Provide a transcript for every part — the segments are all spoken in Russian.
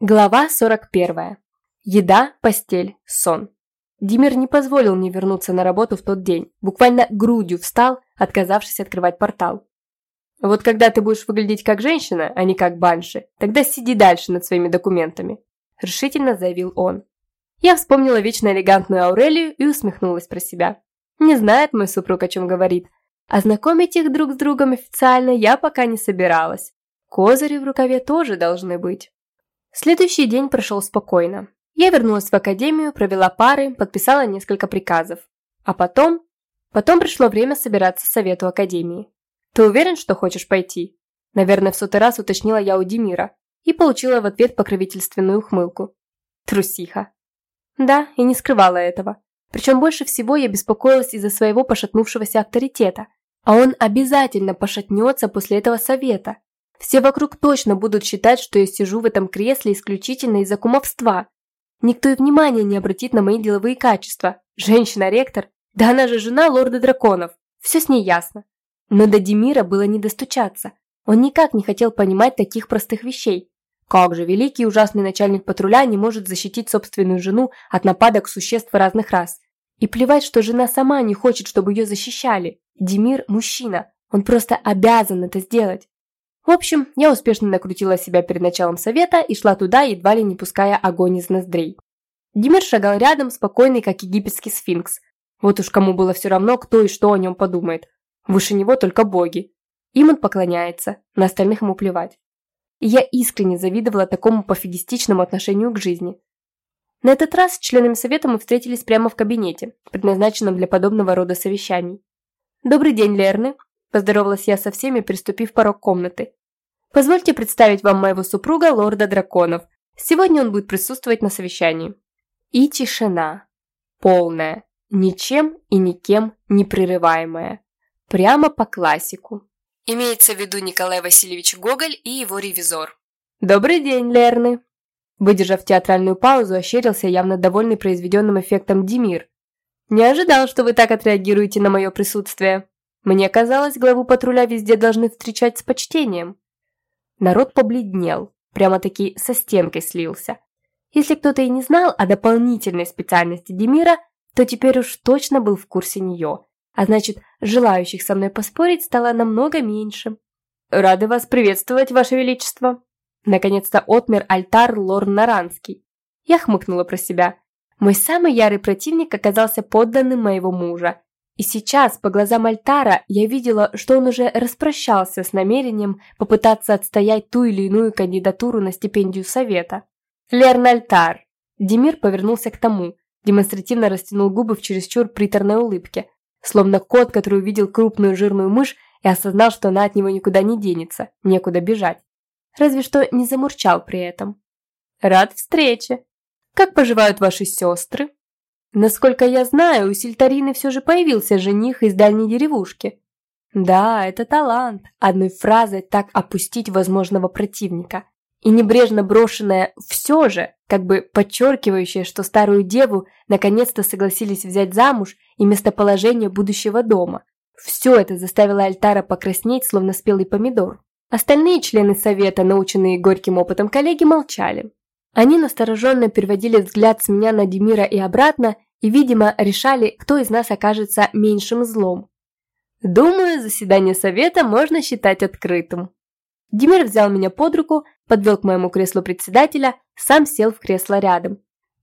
Глава 41. Еда, постель, сон. Димир не позволил мне вернуться на работу в тот день. Буквально грудью встал, отказавшись открывать портал. Вот когда ты будешь выглядеть как женщина, а не как банши, тогда сиди дальше над своими документами. Решительно заявил он. Я вспомнила вечно элегантную Аурелию и усмехнулась про себя. Не знает мой супруг, о чем говорит. А знакомить их друг с другом официально я пока не собиралась. Козыри в рукаве тоже должны быть. Следующий день прошел спокойно. Я вернулась в академию, провела пары, подписала несколько приказов. А потом... Потом пришло время собираться совету академии. «Ты уверен, что хочешь пойти?» Наверное, в сотый раз уточнила я у Демира и получила в ответ покровительственную ухмылку. Трусиха. Да, и не скрывала этого. Причем больше всего я беспокоилась из-за своего пошатнувшегося авторитета. А он обязательно пошатнется после этого совета. Все вокруг точно будут считать, что я сижу в этом кресле исключительно из-за кумовства. Никто и внимания не обратит на мои деловые качества. Женщина-ректор? Да она же жена лорда драконов. Все с ней ясно. Но до Демира было не достучаться. Он никак не хотел понимать таких простых вещей. Как же великий и ужасный начальник патруля не может защитить собственную жену от нападок существ разных рас? И плевать, что жена сама не хочет, чтобы ее защищали. Демир – мужчина. Он просто обязан это сделать. В общем, я успешно накрутила себя перед началом совета и шла туда, едва ли не пуская огонь из ноздрей. Димир шагал рядом, спокойный, как египетский сфинкс. Вот уж кому было все равно, кто и что о нем подумает. Выше него только боги. Им он поклоняется, на остальных ему плевать. И я искренне завидовала такому пофигистичному отношению к жизни. На этот раз с членами совета мы встретились прямо в кабинете, предназначенном для подобного рода совещаний. «Добрый день, Лерны», – поздоровалась я со всеми, приступив порог комнаты. Позвольте представить вам моего супруга, лорда драконов. Сегодня он будет присутствовать на совещании. И тишина. Полная. Ничем и никем не прерываемая. Прямо по классику. Имеется в виду Николай Васильевич Гоголь и его ревизор. «Добрый день, Лерны!» Выдержав театральную паузу, ощерился явно довольный произведенным эффектом Демир. «Не ожидал, что вы так отреагируете на мое присутствие. Мне казалось, главу патруля везде должны встречать с почтением. Народ побледнел, прямо-таки со стенкой слился. Если кто-то и не знал о дополнительной специальности Демира, то теперь уж точно был в курсе нее. А значит, желающих со мной поспорить стало намного меньше. «Рады вас приветствовать, Ваше Величество!» Наконец-то отмер альтар лорд Наранский. Я хмыкнула про себя. Мой самый ярый противник оказался подданным моего мужа, и сейчас, по глазам Альтара, я видела, что он уже распрощался с намерением попытаться отстоять ту или иную кандидатуру на стипендию совета. Лерн Альтар. Демир повернулся к тому, демонстративно растянул губы в чересчур приторной улыбке, словно кот, который увидел крупную жирную мышь и осознал, что она от него никуда не денется, некуда бежать. Разве что не замурчал при этом. «Рад встрече! Как поживают ваши сестры?» Насколько я знаю, у Сильтарины все же появился жених из дальней деревушки. Да, это талант, одной фразой так опустить возможного противника. И небрежно брошенное «все же», как бы подчеркивающее, что старую деву наконец-то согласились взять замуж и местоположение будущего дома. Все это заставило Альтара покраснеть, словно спелый помидор. Остальные члены совета, наученные горьким опытом коллеги, молчали. Они настороженно переводили взгляд с меня на Демира и обратно и, видимо, решали, кто из нас окажется меньшим злом. Думаю, заседание совета можно считать открытым. Демир взял меня под руку, подвел к моему креслу председателя, сам сел в кресло рядом.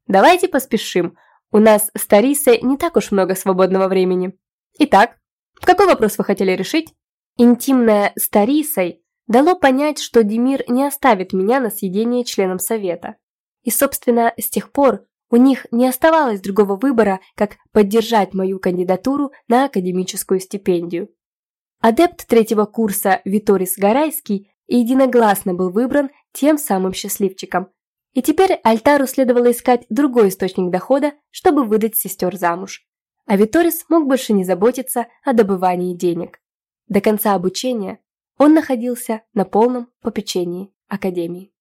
Давайте поспешим. У нас с Тарисой не так уж много свободного времени. Итак, какой вопрос вы хотели решить? Интимное с Тарисой дало понять, что Демир не оставит меня на съедение членам совета. И, собственно, с тех пор у них не оставалось другого выбора, как поддержать мою кандидатуру на академическую стипендию. Адепт третьего курса Виторис Гарайский единогласно был выбран тем самым счастливчиком. И теперь Альтару следовало искать другой источник дохода, чтобы выдать сестер замуж. А Виторис мог больше не заботиться о добывании денег. До конца обучения он находился на полном попечении Академии.